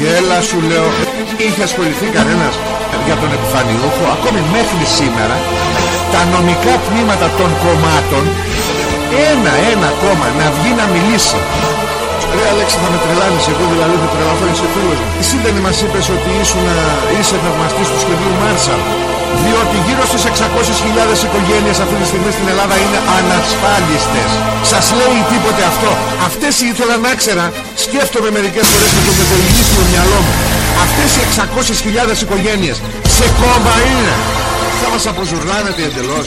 γέλα σου λέω είχε ασχοληθεί κανένας για τον επιφανιούχο ακόμη μέχρι σήμερα. Τα νομικά τμήματα των κομμάτων ένα ένα κόμμα να βγει να μιλήσει Ρε Αλέξη θα με τρελάνεις εγώ δηλαδή θα τρελαθώ είσαι φίλος μου Εσύ δεν μας είπες ότι ήσουν, είσαι θαυμαστής του σχεδίου Μάρσαλ διότι γύρω στις 600.000 οικογένειες αυτή τη στιγμή στην Ελλάδα είναι ανασφάλιστες. Σας λέει τίποτε αυτό. Αυτές ήθελα να ξέρα, σκέφτομαι μερικές φορές με το μετειλήσιο μυαλό μου. Αυτές οι 600.000 οικογένειες σε κόμμα είναι. Θα μας αποζουρλάνετε εντελώς.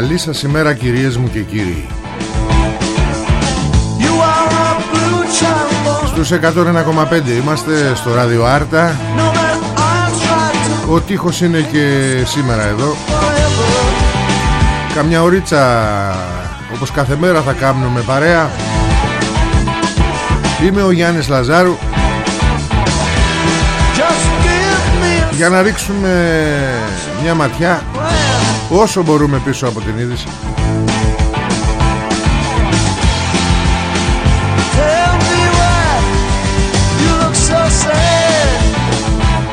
Καλή σας ημέρα κυρίες μου και κύριοι. You are a blue child, Στους 101,5 είμαστε στο ράδιο Άρτα. know that I'll try to Ο τείχος είναι και σήμερα εδώ. forever. Καμιά ωρίτσα όπως κάθε μέρα θα κάνουμε παρέα. Είμαι ο Γιάννης Λαζάρου Just give me a για να ρίξουμε μια ματιά plan. Όσο μπορούμε πίσω από την είδηση. Tell me why you look so sad.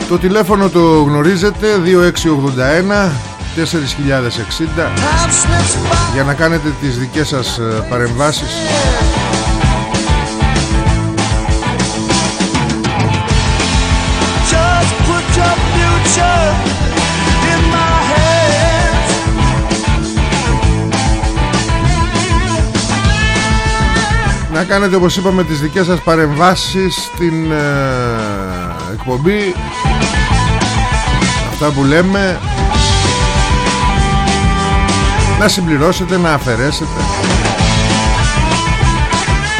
Το τηλέφωνο το γνωρίζετε 2681 4060 Time slips by. για να κάνετε τις δικές σας ε, παρεμβάσεις να κάνετε όπως είπαμε τις δικές σας παρεμβάσεις στην ε, εκπομπή. Αυτά που λέμε. Να συμπληρώσετε, να αφαιρέσετε.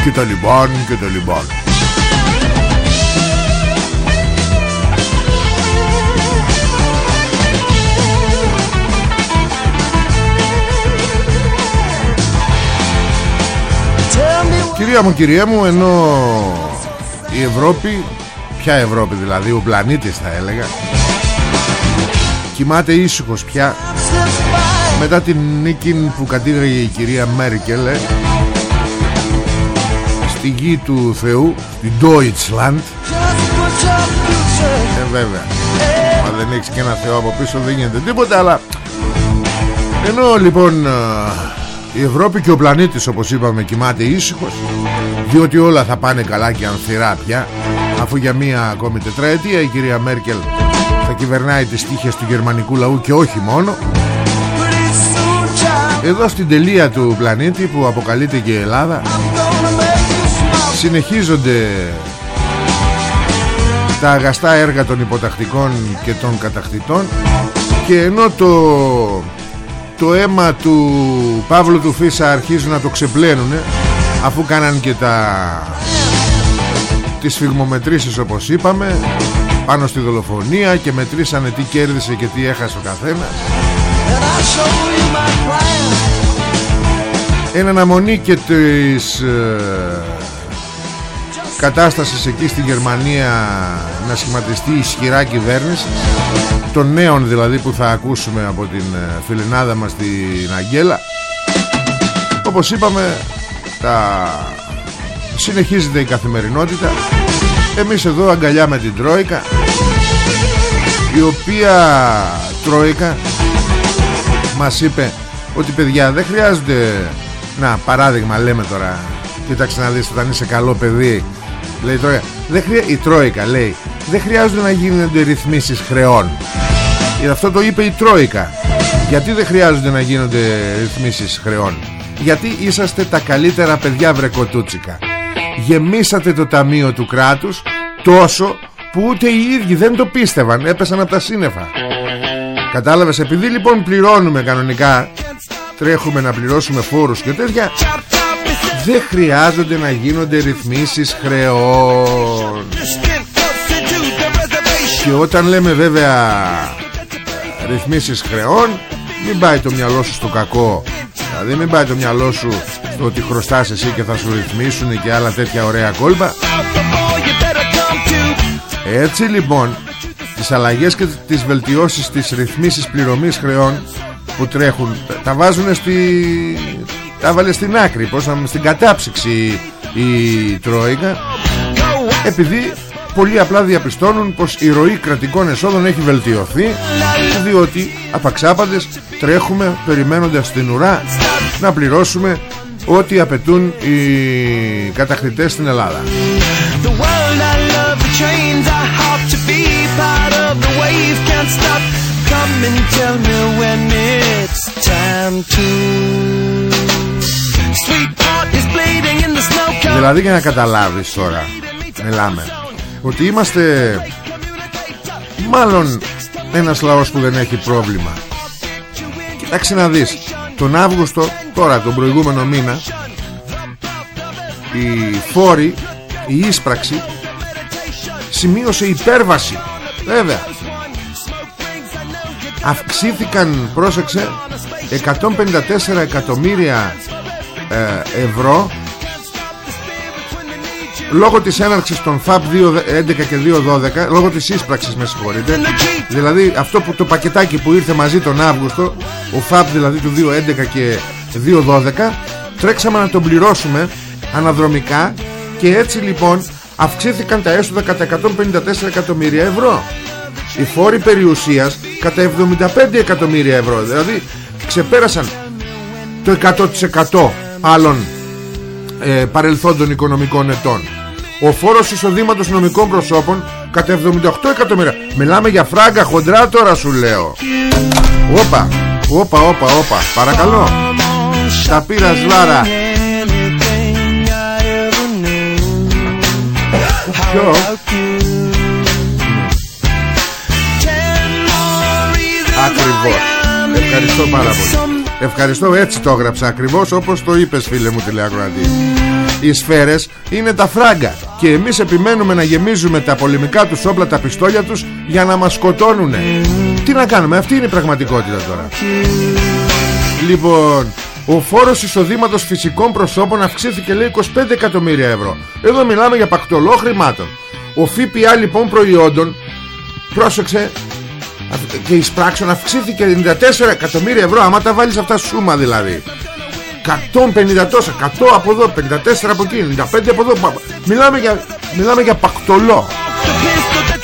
Και το λοιπόν και το λοιπόν Κυρία μου, κυρία μου, ενώ η Ευρώπη, ποια Ευρώπη δηλαδή, ο πλανήτης θα έλεγα, κοιμάται ήσυχος πια slips by. μετά την νίκη που κατήγαγε η κυρία Μέρκελ ε, στη γη του Θεού, στην Deutschland, Just put your future. ε βέβαια, μα δεν έχεις και ένα Θεό από πίσω δεν γίνεται τίποτα, αλλά ενώ λοιπόν ε, η Ευρώπη και ο πλανήτης όπως είπαμε κοιμάται ήσυχος διότι όλα θα πάνε καλά και ανθυρά πια αφού για μία ακόμη τετραετία η κυρία Μέρκελ θα κυβερνάει τις τύχες του γερμανικού λαού και όχι μόνο Pretty soon, child. εδώ στην τελεία του πλανήτη που αποκαλείται και η Ελλάδα I'm gonna make you smile. συνεχίζονται τα αγαστά έργα των υποτακτικών και των κατακτητών και ενώ το, το αίμα του Παύλου του Φίσα αρχίζουν να το ξεπλένουν αφού κάναν και τα τις φυγμομετρήσεις όπως είπαμε πάνω στη δολοφονία και μετρήσανε τι κέρδισε και τι έχασε ο καθένας And I'll show you my plan. Εν αναμονή και της ε, κατάστασης εκεί στη Γερμανία να σχηματιστεί ισχυρά κυβέρνηση των νέων δηλαδή που θα ακούσουμε από την ε, φιλενάδα μας την Αγγέλα. Όπως είπαμε τα... συνεχίζεται η καθημερινότητα. Εμείς εδώ αγκαλιά με την Τρόικα η οποία Τρόικα μας είπε ότι παιδιά δεν χρειάζονται να παράδειγμα λέμε τώρα κοίταξε να δεις όταν είσαι καλό παιδί λέει η Τρόικα, δεν χρεια... η Τρόικα λέει δεν χρειάζονται να γίνονται ρυθμίσεις χρεών Γι' αυτό το είπε η Τρόικα. Γιατί δεν χρειάζονται να γίνονται ρυθμίσεις χρεών; Γιατί είσαστε τα καλύτερα παιδιά βρεκοτούτσικα γεμίσατε το ταμείο του κράτους τόσο που ούτε οι ίδιοι δεν το πίστευαν έπεσαν από τα σύννεφα Κατάλαβες επειδή λοιπόν πληρώνουμε κανονικά Τρέχουμε να πληρώσουμε φόρους και τέτοια Δεν χρειάζονται να γίνονται ρυθμίσεις χρεών. Και όταν λέμε βέβαια ε, Ρυθμίσεις χρεών Μην πάει το μυαλό σου στο κακό. Δηλαδή μην πάει το μυαλό σου Στο ότι χρωστάς εσύ και θα σου ρυθμίσουν Και άλλα τέτοια ωραία κόλπα. Έτσι λοιπόν τις αλλαγές και τις βελτιώσεις της ρυθμίσεις πληρωμής χρεών που τρέχουν τα βάζουν στη... τα βάλε στην άκρη πως, να- στην κατάψυξη η Τρόικα επειδή πολύ απλά διαπιστώνουν πως η ροή κρατικών εσόδων έχει βελτιωθεί διότι απαξάπαντες τρέχουμε περιμένοντας την ουρά να πληρώσουμε ό,τι απαιτούν οι καταχρητές στην Ελλάδα The world I love, the trains I hop to be part of the wave can't stop. Come and tell me when it's time to. Δηλαδή για να καταλάβεις τώρα Μιλάμε Ότι είμαστε Μάλλον Ένας λαός που δεν έχει πρόβλημα. Κοιτάξτε να δεις Τον Αύγουστο Τώρα τον προηγούμενο μήνα Η φόρη Η ίσπραξη Σημείωσε υπέρβαση. Βέβαια Αυξήθηκαν Πρόσεξε 154 εκατομμύρια ε, ευρώ. Λόγω της έναρξης των FAB 2.11 και 2.12 λόγω της ίσπραξης με συγχωρείτε. Δηλαδή αυτό που το πακετάκι που ήρθε μαζί τον Αύγουστο ο FAB δηλαδή του 2.11 και 2.12 τρέξαμε να τον πληρώσουμε αναδρομικά και έτσι λοιπόν αυξήθηκαν τα έσοδα κατά 154 εκατομμύρια ευρώ. Οι φόροι περιουσίας κατά 75 εκατομμύρια ευρώ. Δηλαδή ξεπέρασαν το 100% άλλων ε, παρελθόντων οικονομικών ετών. Ο φόρος εισοδήματος νομικών προσώπων κατά 78 εκατομμύρια. Μιλάμε για φράγκα χοντρά τώρα σου λέω. Όπα, όπα, όπα, όπα. Παρακαλώ. Τα πήρα σλάρα. anything I ever knew. Ποιο; Ten more reasons Ακριβώς. why I'm Ευχαριστώ πάρα some πολύ. Ευχαριστώ έτσι το έγραψα ακριβώς όπως το είπες φίλε μου τηλεακροατή. Οι σφαίρες είναι τα φράγκα και εμείς επιμένουμε να γεμίζουμε τα πολεμικά τους όπλα τα πιστόλια τους για να μας σκοτώνουνε. Τι να κάνουμε, αυτή είναι η πραγματικότητα τώρα. Λοιπόν, ο φόρος εισοδήματος φυσικών προσώπων αυξήθηκε λέει 25 εκατομμύρια ευρώ. Εδώ μιλάμε για πακτολό χρημάτων. Ο ΦΠΑ λοιπόν προϊόντων, πρόσεξε, αυ- και εισπράξεων αυξήθηκε 94 εκατομμύρια ευρώ άμα τα βάλεις αυτά σούμα δηλαδή. 150 τόσα 100 από εδώ 54 από εκεί 95 από εδώ. Πα- μιλάμε για, μιλάμε για πακτολό.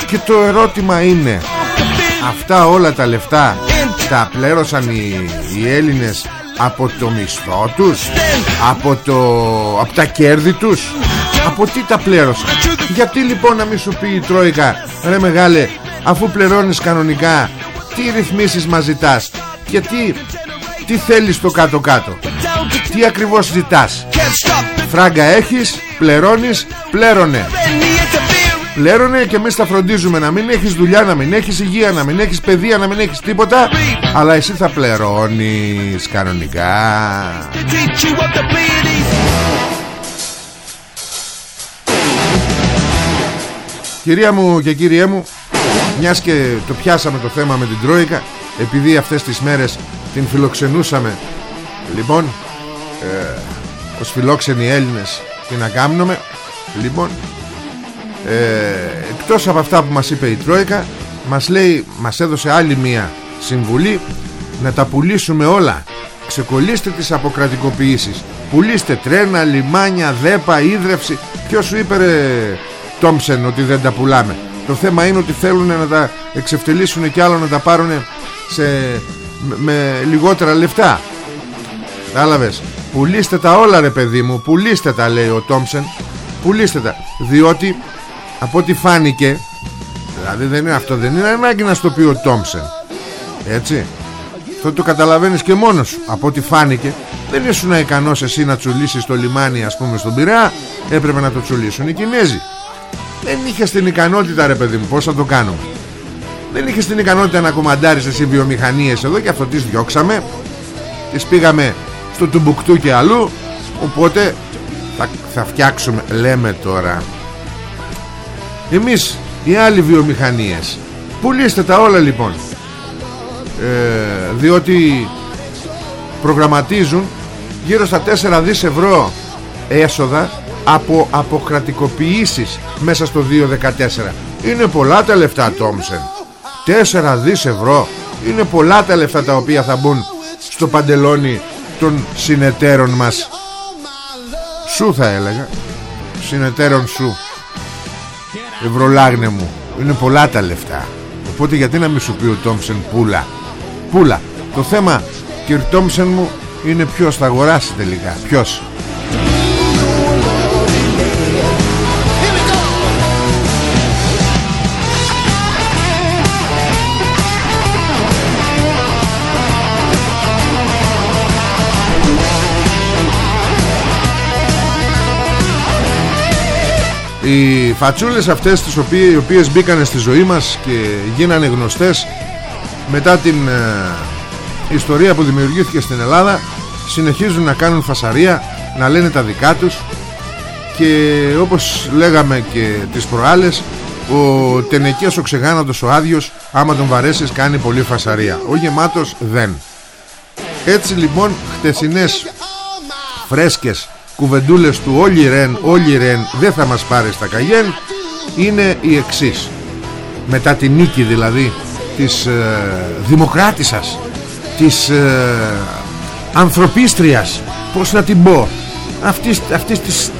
Και το ερώτημα είναι αυτά όλα τα λεφτά τα πλέρωσαν οι, οι Έλληνες από το μισθό τους από, το, από τα κέρδη τους; Από τι τα πλέρωσαν; Γιατί λοιπόν να μην σου πει η Τρόικα ρε μεγάλε αφού πληρώνεις κανονικά τι ρυθμίσεις μας ζητάς και τι, τι θέλεις το κάτω κάτω τι ακριβώς ζητάς Can't stop φράγκα έχεις πληρώνεις πλέρωνε any interference. πλέρωνε και εμείς θα φροντίζουμε να μην έχεις δουλειά, να μην έχεις υγεία, να μην έχεις παιδεία, να μην έχεις τίποτα αλλά εσύ θα πληρώνεις κανονικά To teach you what the Pleiades. Κυρία μου και κύριέ μου Μιας και το πιάσαμε το θέμα με την Τρόικα Επειδή αυτές τις μέρες την φιλοξενούσαμε. Λοιπόν ε, Ως φιλόξενοι Έλληνες Τι να κάνουμε; Λοιπόν ε, Εκτός από αυτά που μας είπε η Τρόικα Μας λέει Μας έδωσε άλλη μία συμβουλή Να τα πουλήσουμε όλα. Ξεκολλήστε τις αποκρατικοποιήσεις. Πουλήστε τρένα, λιμάνια, δέπα, ίδρυυση. Ποιος σου είπε ρε Τόμψεν ότι δεν τα πουλάμε; Το θέμα είναι ότι θέλουν να τα εξευτελίσουν και άλλο να τα πάρουν σε, με, με λιγότερα λεφτά. Κατάλαβες Πουλήστε τα όλα ρε παιδί μου Πουλήστε τα λέει ο Τόμψεν Πουλήστε τα. Διότι από ό,τι φάνηκε Δηλαδή δεν είναι αυτό Δεν είναι ανάγκη να στο πει ο Τόμψεν Έτσι. Αυτό το καταλαβαίνεις και μόνος σου. Από ό,τι φάνηκε Δεν ήσουν ικανός εσύ να τσουλήσεις το λιμάνι Ας πούμε στον Πειραιά. Έπρεπε να το τσουλήσουν οι Κινέζοι Δεν είχες την ικανότητα ρε παιδί μου Πώς θα το κάνουμε; Δεν είχες την ικανότητα να κομμαντάρεις εσύ βιομηχανίες εδώ Και αυτό τις διώξαμε. Τις πήγαμε στο Τουμπουκτού και αλλού. Οπότε θα, θα φτιάξουμε Λέμε τώρα Εμείς οι άλλοι βιομηχανίες. Πουλήστε τα όλα λοιπόν. Ε, Διότι Προγραμματίζουν Γύρω στα 4 δις ευρώ Έσοδα Από αποκρατικοποιήσεις Μέσα στο 2014 Είναι πολλά τα λεφτά Τόμσεν 4 δις ευρώ. Είναι πολλά τα λεφτά τα οποία θα μπουν Στο παντελόνι Των συνεταίρων μας. Σου θα έλεγα. Συνεταίρων σου. Ευρωλάγνε μου. Είναι πολλά τα λεφτά. Οπότε γιατί να μην σου πει ο Τόμψεν πουλα; Πουλα. Το θέμα κύριε Τόμψεν μου Είναι ποιος θα αγοράσει τελικά. Ποιος; Οι φατσούλες αυτές τις οποίες, οι οποίες μπήκανε στη ζωή μας και γίνανε γνωστές μετά την ε, ιστορία που δημιουργήθηκε στην Ελλάδα συνεχίζουν να κάνουν φασαρία, να λένε τα δικά τους και όπως λέγαμε και τις προάλλες ο τενεκές ο ξεγάνατος ο άδειος άμα τον βαρέσεις κάνει πολύ φασαρία. Ο γεμάτος δεν. Έτσι λοιπόν χτεσινές φρέσκες κουβεντούλες του όλοι ρεν, όλοι ρεν δεν θα μας πάρει στα καγέν είναι η εξής. Μετά τη νίκη δηλαδή της ε, δημοκράτησας της ε, ανθρωπίστριας πως να την πω αυτής, αυτής της,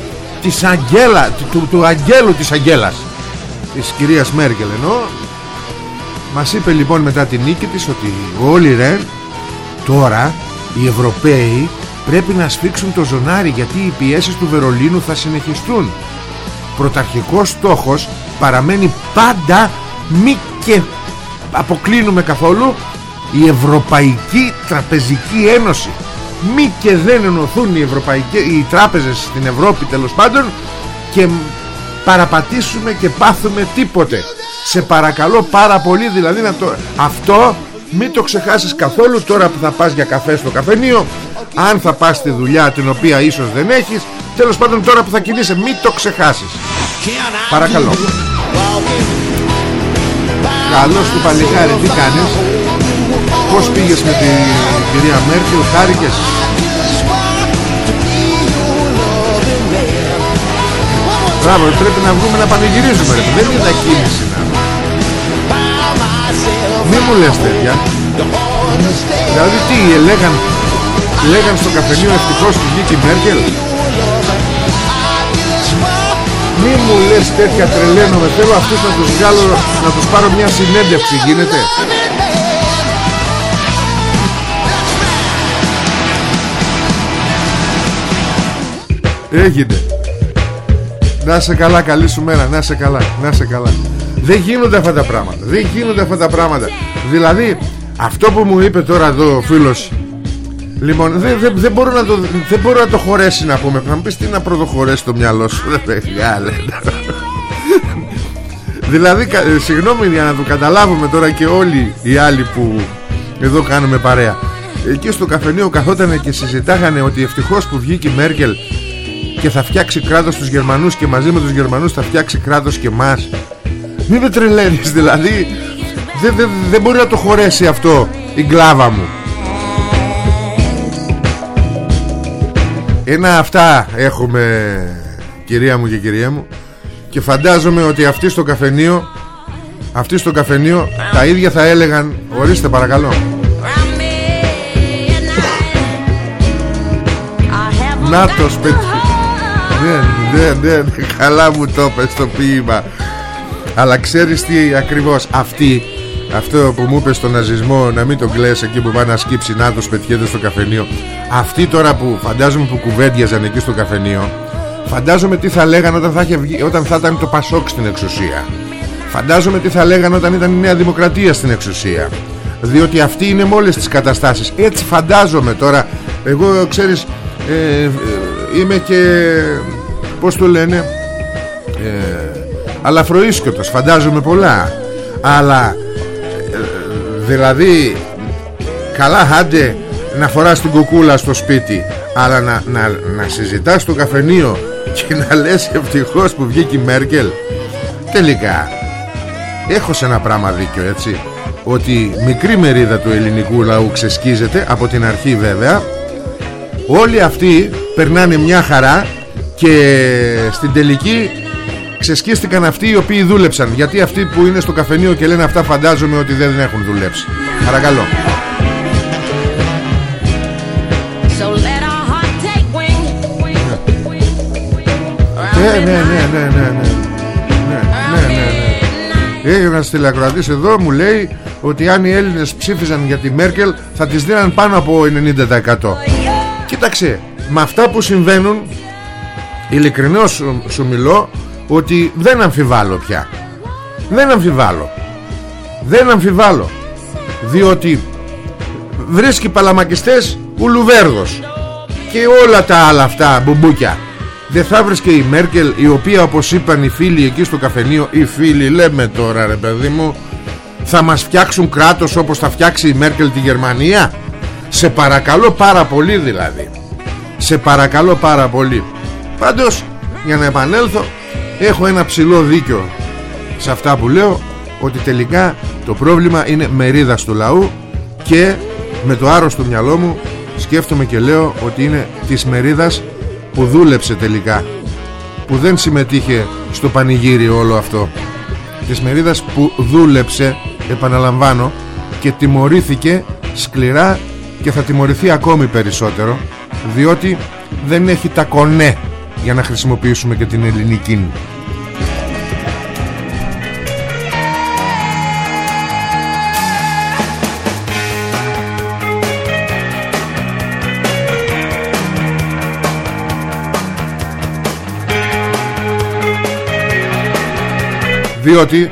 της αγγέλα του, του αγγέλου της αγγέλας της κυρίας Μέρκελ εννοώ. Μας είπε λοιπόν μετά τη νίκη της ότι όλοι ρεν τώρα οι Ευρωπαίοι πρέπει να σφίξουν το ζωνάρι γιατί οι πιέσεις του Βερολίνου θα συνεχιστούν. Πρωταρχικός στόχος παραμένει πάντα μη και αποκλίνουμε καθόλου η Ευρωπαϊκή Τραπεζική Ένωση. Μη και δεν ενωθούν οι, Ευρωπαϊκές, οι τράπεζες στην Ευρώπη τέλος πάντων και παραπατήσουμε και πάθουμε τίποτε. Σε παρακαλώ πάρα πολύ δηλαδή να το... αυτό μην το ξεχάσεις καθόλου τώρα που θα πας για καφέ στο καφενείο αν θα πας στη δουλειά την οποία ίσως δεν έχεις τέλος πάντων τώρα που θα κινείσαι μην το ξεχάσεις. Παρακαλώ. Καλώς του παλικάρι τι κάνεις; Πώς πήγες με την κυρία Μέρκελ Χάρηκες; Μπράβο πρέπει να βγούμε να πανηγυρίζουμε ρε. Δεν είναι κίνηση να Μη μου λες τέτοια. Δηλαδή τι λέγαν Λέγαν στο καφενείο ευτυχώς του βγήκε η Μέρκελ Μη μου λες τέτοια τρελαίνομαι Θέλω αυτούς να τους βγάλω Να τους πάρω μια συνέντευξη Γίνεται Έγινε. Να σε καλά καλή σου μέρα Να σε καλά Να σε καλά. Δεν γίνονται αυτά τα πράγματα Δεν γίνονται αυτά τα πράγματα. Δηλαδή αυτό που μου είπε τώρα εδώ ο φίλος Λοιπόν δεν δε, δε μπορώ, να το, δεν μπορώ να το χωρέσει να πούμε. Να μου πεις τι να πρωτοχωρέσει το μυαλό σου Δεν μεγάλε Δηλαδή κα- ε, Συγγνώμη για να το καταλάβουμε τώρα Και όλοι οι άλλοι που Εδώ κάνουμε παρέα. Εκεί στο καφενείο καθότανε και συζητάγανε Ότι ευτυχώς που βγήκε η Μέρκελ Και θα φτιάξει κράτος στους Γερμανούς Και μαζί με τους Γερμανούς θα φτιάξει κράτος και μας Μην με τρελαίνεις δηλαδή. Δεν δεν- δεν μπορεί να το χωρέσει αυτό Η γκλάβα μου Ένα αυτά έχουμε Κυρία μου και κυρία μου. Και φαντάζομαι ότι αυτοί στο καφενείο Αυτοί στο καφενείο Τα ίδια θα έλεγαν Ορίστε παρακαλώ. Νάτος παιδί Ναι ναι ναι ναι, Καλά μου το πες το ποίημα. Αλλά ξέρεις τι ακριβώς Αυτή αυτό που μου είπες στον ναζισμό Να μην τον κλαις εκεί που πάει να σκύψει Νάτος πετιέται στο καφενείο. Αυτοί τώρα που φαντάζομαι που κουβέντιαζαν εκεί στο καφενείο Φαντάζομαι τι θα λέγανε όταν θα, είχε βγει- όταν θα ήταν το Πασόκ στην εξουσία. Φαντάζομαι τι θα λέγανε όταν ήταν η Νέα Δημοκρατία στην εξουσία. Διότι αυτή είναι με όλες τις καταστάσεις. Έτσι φαντάζομαι τώρα. Εγώ ξέρεις ε, ε, Είμαι και Πώς το λένε ε, Αλαφροίσκοτος. Φαντάζομαι πολλά. Αλλά ε, Δηλαδή Καλά άντε να φοράς την κουκούλα στο σπίτι Αλλά να, να, να συζητάς στο καφενείο Και να λες ευτυχώς που βγήκε η Μέρκελ. Τελικά Έχω σε ένα πράγμα δίκιο έτσι Ότι μικρή μερίδα του ελληνικού λαού ξεσκίζεται Από την αρχή βέβαια. Όλοι αυτοί περνάνε μια χαρά Και στην τελική Ξεσκίστηκαν αυτοί οι οποίοι δούλεψαν Γιατί αυτοί που είναι στο καφενείο και λένε αυτά Φαντάζομαι ότι δεν έχουν δουλέψει Παρακαλώ So let our heart take wing. Ναι, ναι, ναι, ναι, ναι, ναι. Ναι, ναι, ναι, ναι. Έχει ένας τηλεακροατής εδώ μου λέει ότι αν οι Έλληνες ψήφιζαν για τη Μέρκελ θα τις δίναν πάνω από 90% Κοίταξε, με αυτά που συμβαίνουν ειλικρινώς σου, σου μιλώ ότι δεν αμφιβάλλω πια. Δεν αμφιβάλλω. Δεν αμφιβάλλω. Διότι βρίσκει παλαμακιστές ο Λουβέρδος και όλα τα άλλα αυτά μπουμπούκια. Δεν θα βρίσκε η Μέρκελ η οποία όπως είπαν οι φίλοι εκεί στο καφενείο οι φίλοι λέμε τώρα ρε παιδί μου θα μας φτιάξουν κράτος όπως θα φτιάξει η Μέρκελ τη Γερμανία σε παρακαλώ πάρα πολύ δηλαδή. Σε παρακαλώ πάρα πολύ. Πάντως για να επανέλθω έχω ένα ψηλό δίκιο σε αυτά που λέω ότι τελικά το πρόβλημα είναι μερίδας του λαού και με το άρρωστο μυαλό μου σκέφτομαι και λέω ότι είναι της μερίδας που δούλεψε τελικά που δεν συμμετείχε στο πανηγύρι όλο αυτό. Της μερίδας που δούλεψε επαναλαμβάνω και τιμωρήθηκε σκληρά και θα τιμωρηθεί ακόμη περισσότερο διότι δεν έχει τα κονέ για να χρησιμοποιήσουμε και την ελληνική. Διότι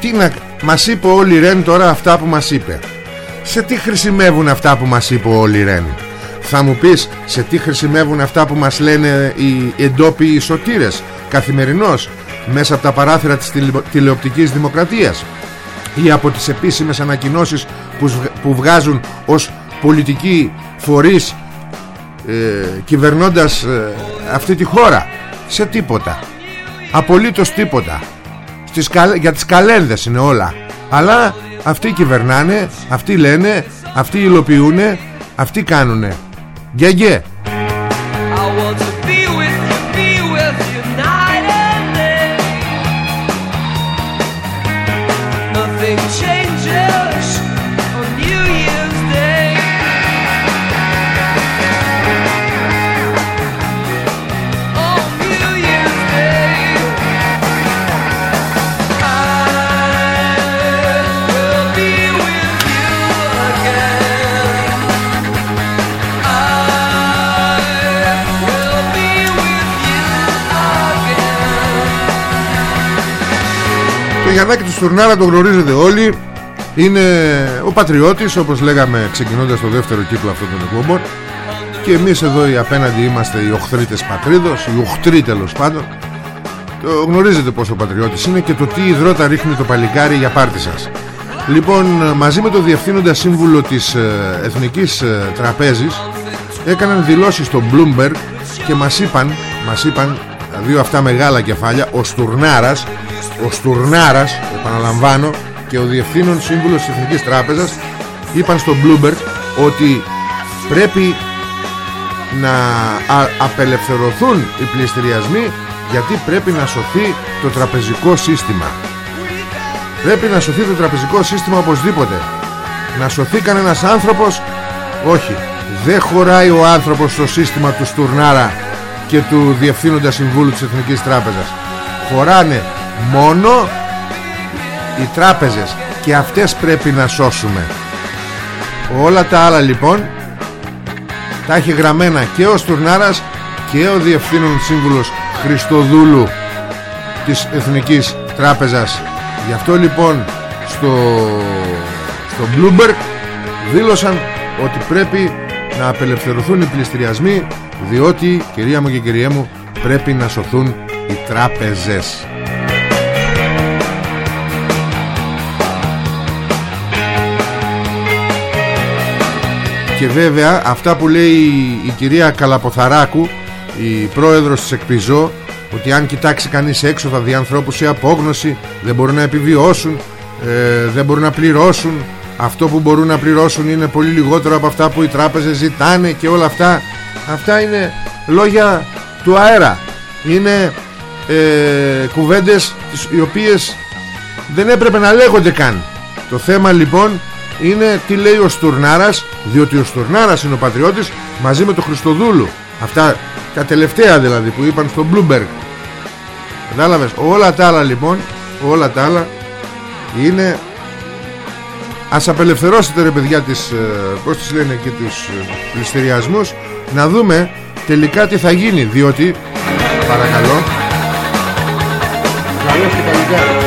τι να μας είπε ο Λιρέν τώρα αυτά που μας είπε. Σε τι χρησιμεύουν αυτά που μας είπε ο Λιρέν θα μου πεις σε τι χρησιμεύουν αυτά που μας λένε οι εντόπιοι σωτήρες καθημερινώς μέσα από τα παράθυρα της τηλε- τηλεοπτικής δημοκρατίας ή από τις επίσημες ανακοινώσεις που, σβ- που βγάζουν ως πολιτικοί φορείς ε, κυβερνώντας ε, αυτή τη χώρα; Σε τίποτα. Απολύτως τίποτα. Στις καλ- για τις καλένδες είναι όλα. Αλλά αυτοί κυβερνάνε αυτοί λένε αυτοί υλοποιούνε αυτοί κάνουνε Yeah, yeah. Στουρνάρα το γνωρίζετε όλοι. Είναι ο πατριώτης όπως λέγαμε ξεκινώντας το δεύτερο κύκλο αυτών των εκπομπών. Και εμείς εδώ οι απέναντι είμαστε οι οχθρίτες πατρίδος Οι οχθροί τέλος πάντων. Το γνωρίζετε πως ο πατριώτης είναι και το τι υδρότα ρίχνει το παλικάρι για πάρτι σας. Λοιπόν ε, μαζί με το διευθύνοντα σύμβουλο της ε, Εθνικής ε, Τραπέζης Έκαναν δηλώσεις στο Bloomberg Και μας είπαν Μας είπαν τα δύο αυτά μεγάλα κεφάλια Ο Στουρνάρας Ο Στουρνάρας επαναλαμβάνω Και ο διευθύνων σύμβουλος της Εθνικής Τράπεζας Είπαν στο Bloomberg Ότι πρέπει να α- απελευθερωθούν οι πληστηριασμοί γιατί πρέπει να σωθεί το τραπεζικό σύστημα. Πρέπει να σωθεί το τραπεζικό σύστημα οπωσδήποτε. Να σωθεί κανένας άνθρωπος όχι. Δεν χωράει ο άνθρωπος στο σύστημα του Στουρνάρα και του Διευθύνοντα Συμβούλου της Εθνικής Τράπεζας. Χωράνε μόνο οι τράπεζες. Και αυτές πρέπει να σώσουμε. Όλα τα άλλα λοιπόν τα έχει γραμμένα και ο Στουρνάρας και ο Διευθύνων Σύμβουλος Χριστοδούλου της Εθνικής Τράπεζας. Γι' αυτό λοιπόν στο, στο Bloomberg δήλωσαν ότι πρέπει να απελευθερωθούν οι πληστηριασμοί διότι κυρία μου και κυρία μου πρέπει να σωθούν οι τράπεζες Και βέβαια αυτά που λέει η κυρία Καλαποθαράκου Η πρόεδρος της Εκπιζώ Ότι αν κοιτάξει κανείς έξω θα δει ανθρώπους σε απόγνωση Δεν μπορούν να επιβιώσουν ε, Δεν μπορούν να πληρώσουν. Αυτό που μπορούν να πληρώσουν είναι πολύ λιγότερο από αυτά που οι τράπεζες ζητάνε Και όλα αυτά. Αυτά είναι λόγια του αέρα. Είναι ε, κουβέντες τις- οι οποίες δεν έπρεπε να λέγονται καν. Το θέμα λοιπόν είναι τι λέει ο Στουρνάρας Διότι ο Στουρνάρας είναι ο πατριώτης Μαζί με τον Χριστοδούλου. Αυτά τα τελευταία δηλαδή που είπαν στο Bloomberg. Κατάλαβες; Όλα τα άλλα λοιπόν Όλα τα άλλα Είναι Ας απελευθερώσετε ρε παιδιά τις, ε, Πώς τις λένε και τους ε, πληστηριασμούς Να δούμε τελικά τι θα γίνει Διότι Παρακαλώ. Καλώς και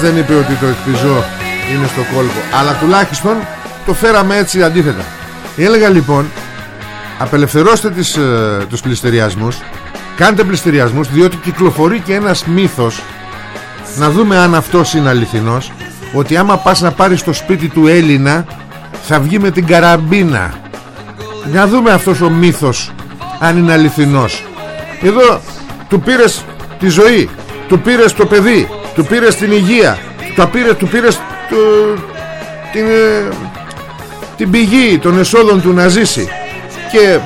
Κανένας δεν είπε ότι το εκπιζώ είναι στο κόλπο. Αλλά τουλάχιστον το φέραμε έτσι αντίθετα. Έλεγα λοιπόν απελευθερώστε τις, ε, τους πληστηριασμούς. Κάντε πληστηριασμούς διότι κυκλοφορεί και ένας μύθος να δούμε αν αυτός είναι αληθινός. Ότι άμα πας να πάρεις το σπίτι του Έλληνα θα βγει με την καραμπίνα. Να δούμε αυτός ο μύθος αν είναι αληθινός. Εδώ του πήρες τη ζωή του πήρες το παιδί του πήρες την υγεία. Του πήρες, του πήρες το- την, ε, την πηγή των εσόδων του να ζήσει. Και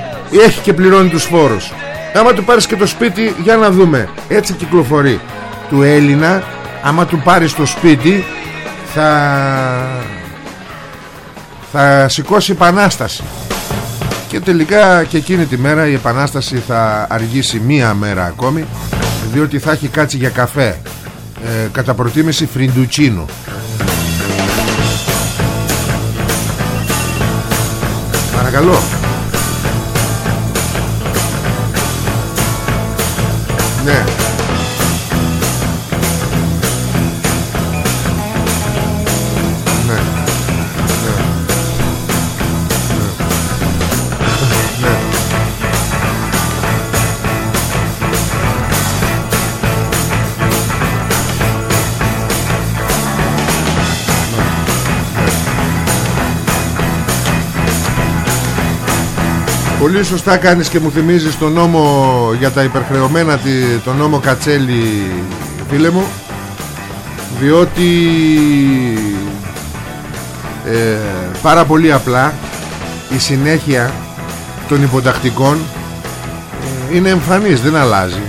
έχει και πληρώνει τους φόρους. Άμα του πάρεις και το σπίτι για να δούμε. Έτσι κυκλοφορεί. Του Έλληνα άμα του πάρεις το σπίτι θα θα σηκώσει επανάσταση. Και τελικά και εκείνη τη μέρα η επανάσταση θα αργήσει μία μέρα ακόμη διότι θα έχει κάτσει για καφέ ε, κατά προτίμηση φριντουτσίνο. Παρακαλώ Πολύ σωστά κάνεις και μου θυμίζεις τον νόμο για τα υπερχρεωμένα τη- τον νόμο Κατσέλη φίλε μου διότι ε, πάρα πολύ απλά η συνέχεια των υποτακτικών ε, είναι εμφανής, δεν αλλάζει.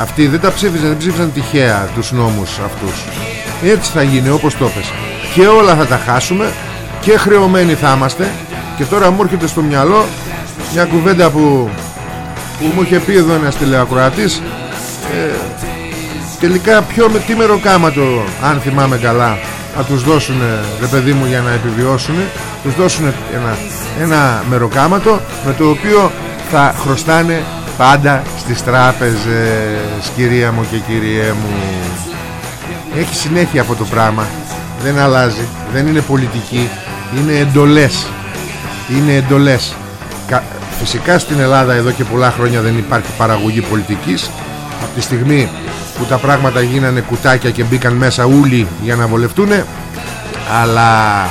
Αυτοί δεν τα ψήφισαν, δεν ψήφισαν τυχαία τους νόμους αυτούς. Έτσι θα γίνει όπως το έπες και όλα θα τα χάσουμε και χρεωμένοι θα είμαστε. Και τώρα μου έρχεται στο μυαλό μια κουβέντα που, που μου είχε πει εδώ ένας τηλεακροατής ε, τελικά ποιο, με- τι μεροκάματο αν θυμάμαι καλά θα τους δώσουν ρε παιδί μου για να επιβιώσουν τους δώσουν ένα, ένα μεροκάματο με το οποίο θα χρωστάνε πάντα στις τράπεζες κυρία μου και κυριέ μου. Έχει συνέχεια αυτό το πράγμα. Δεν αλλάζει. Δεν είναι πολιτική. Είναι εντολές. Είναι εντολές. Κα- φυσικά στην Ελλάδα εδώ και πολλά χρόνια δεν υπάρχει παραγωγή πολιτικής. Από τη στιγμή που τα πράγματα γίνανε κουτάκια και μπήκαν μέσα ούλοι για να βολευτούν αλλά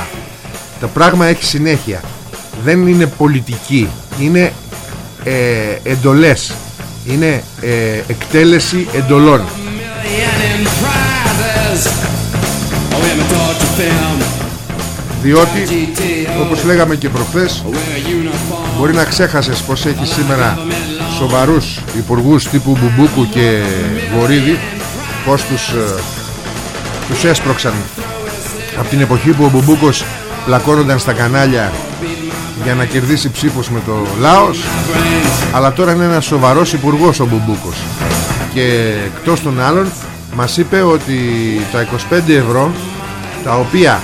το πράγμα έχει συνέχεια. Δεν είναι πολιτική είναι ε, εντολές. Είναι ε, εκτέλεση εντολών. Διότι όπως λέγαμε και προχθές μπορεί να ξέχασες πως έχει σήμερα σοβαρούς υπουργούς τύπου Μπουμπούκου και Βορύδη πως τους, ε, τους έσπρωξαν από την εποχή που ο Μπουμπούκος πλακώνονταν στα κανάλια για να κερδίσει ψήφους με το Λάος αλλά τώρα είναι ένας σοβαρός υπουργός ο Μπουμπούκος. Και εκτός των άλλων μας είπε ότι τα 25 ευρώ τα οποία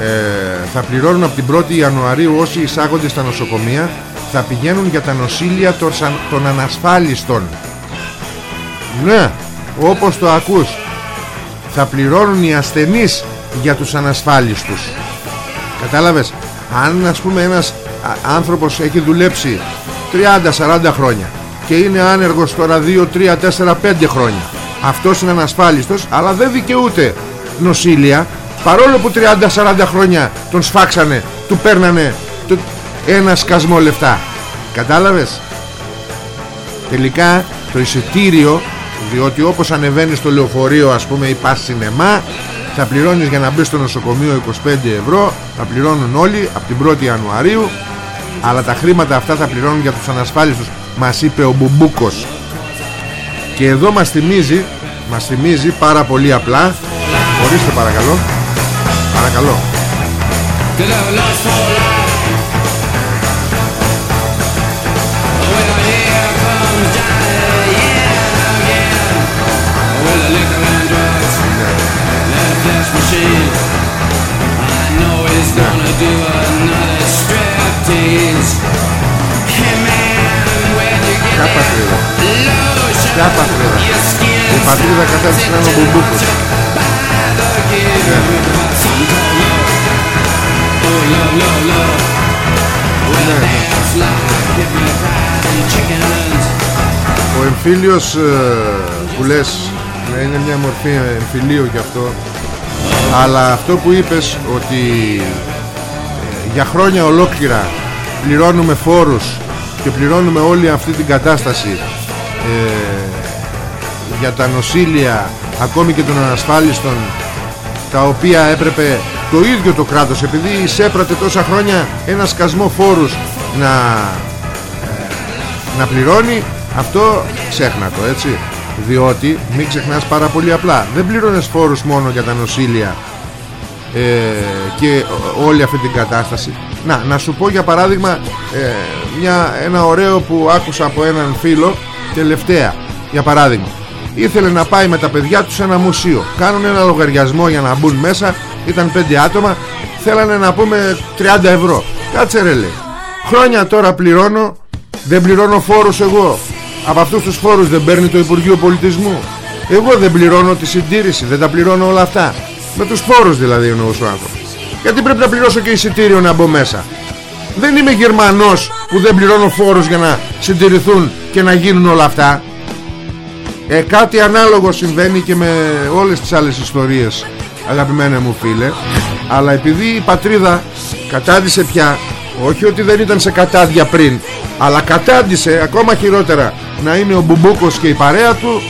ε, θα πληρώνουν από την 1η Ιανουαρίου όσοι εισάγονται στα νοσοκομεία θα πηγαίνουν για τα νοσήλια των, σαν- των ανασφάλιστων. Ναι όπως το ακούς. Θα πληρώνουν οι ασθενείς για τους ανασφάλιστους. Κατάλαβες αν ας πούμε ένας α, άνθρωπος έχει δουλέψει 30-40 χρόνια και είναι άνεργος τώρα 2, 3, 4, 5 χρόνια αυτός είναι ανασφάλιστος αλλά δεν δικαιούται νοσήλια παρόλο που 30-40 χρόνια τον σφάξανε του παίρνανε το, ένα σκασμό λεφτά. Κατάλαβες; Τελικά το εισιτήριο διότι όπως ανεβαίνει στο λεωφορείο ας πούμε ή πας σινεμά θα πληρώνεις για να μπεις στο νοσοκομείο 25 ευρώ θα πληρώνουν όλοι από την 1η Ιανουαρίου αλλά τα χρήματα αυτά θα πληρώνουν για τους ανασφάλιστους μας είπε ο Μπουμπούκος. Και εδώ μας θυμίζει μας θυμίζει πάρα πολύ απλά. Ορίστε παρακαλώ παρακαλώ. Ποια πατρίδα Ποια πατρίδα Η πατρίδα κατά της είναι ο Μπουμπούκος Ο εμφύλιος ε, που λες ναι, είναι μια μορφή εμφυλίου και αυτό αλλά αυτό που είπες ότι ε, για χρόνια ολόκληρα πληρώνουμε φόρους και πληρώνουμε όλη αυτή την κατάσταση ε, για τα νοσήλια ακόμη και των ανασφάλιστων τα οποία έπρεπε το ίδιο το κράτος επειδή εισέπρατε τόσα χρόνια ένα σκασμό φόρους να, ε, να πληρώνει αυτό ξέχνα το έτσι. Διότι μην ξεχνάς πάρα πολύ απλά δεν πλήρωνες φόρους μόνο για τα νοσήλια ε, και ό- όλη αυτή την κατάσταση. Να, να σου πω για παράδειγμα ε, μια, ένα ωραίο που άκουσα από έναν φίλο τελευταία για παράδειγμα ήθελε να πάει με τα παιδιά τους σε ένα μουσείο. Κάνουν ένα λογαριασμό για να μπουν μέσα. Ήταν πέντε άτομα. Θέλανε να πούμε 30 ευρώ. Κάτσε ρε λέει. Χρόνια τώρα πληρώνω. Δεν πληρώνω φόρους εγώ. Από αυτούς τους φόρους δεν παίρνει το Υπουργείο Πολιτισμού. Εγώ δεν πληρώνω τη συντήρηση. Δεν τα πληρώνω όλα αυτά. Με τους φόρους δηλαδή εννοούσε ο άνθρωπος. Γιατί πρέπει να πληρώσω και εισιτήριο να μπω μέσα. Δεν είμαι Γερμανός που δεν πληρώνω φόρους για να συντηρηθούν και να γίνουν όλα αυτά ε, κάτι ανάλογο συμβαίνει και με όλες τις άλλες ιστορίες αγαπημένε μου φίλε. Αλλά επειδή η πατρίδα κατάντησε πια όχι ότι δεν ήταν σε κατάδια πριν αλλά κατάντησε ακόμα χειρότερα να είναι ο Μπουμπούκος και η παρέα του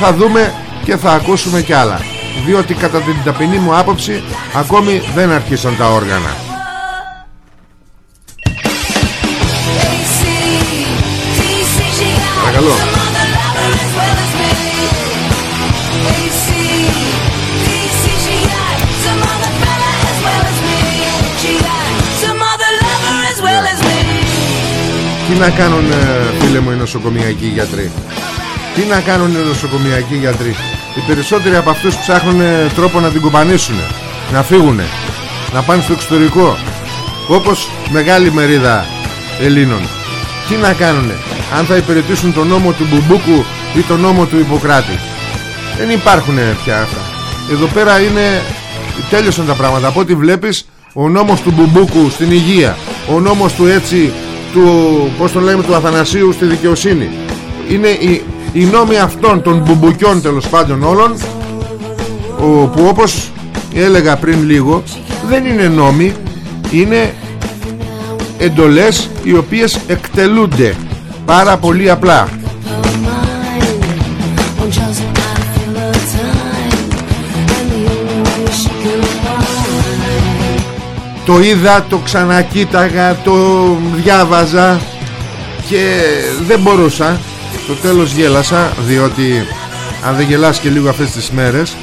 θα δούμε και θα ακούσουμε κι άλλα. Διότι κατά την ταπεινή μου άποψη ακόμη δεν αρχίσαν τα όργανα Τι να κάνουν ε, φίλε μου οι νοσοκομιακοί γιατροί; Τι να κάνουν οι νοσοκομιακοί γιατροί; Οι περισσότεροι από αυτούς ψάχνουν ε, τρόπο να την κουπανίσουν Να φύγουν Να πάνε στο εξωτερικό. Όπως μεγάλη μερίδα Ελλήνων. Τι να κάνουν Αν θα υπηρετήσουν τον νόμο του Μπουμπούκου Ή τον νόμο του Ιπποκράτη; Δεν υπάρχουν πια αυτά. Εδώ πέρα είναι Τέλειωσαν τα πράγματα. Από ό,τι βλέπεις ο νόμος του Μπουμπούκου στην υγεία Ο νόμος του έτσι του, Πώς τον λέμε του Αθανασίου στη δικαιοσύνη. Είναι οι, οι νόμοι αυτών των μπουμπουκιών τέλος πάντων όλων ο, Που όπως έλεγα πριν λίγο Δεν είναι νόμοι Είναι εντολές οι οποίες εκτελούνται Πάρα πολύ απλά Το είδα, το ξανακοίταγα, το διάβαζα και δεν μπορούσα. Το τέλος γέλασα διότι αν δεν γελάς και λίγο αυτές τις μέρες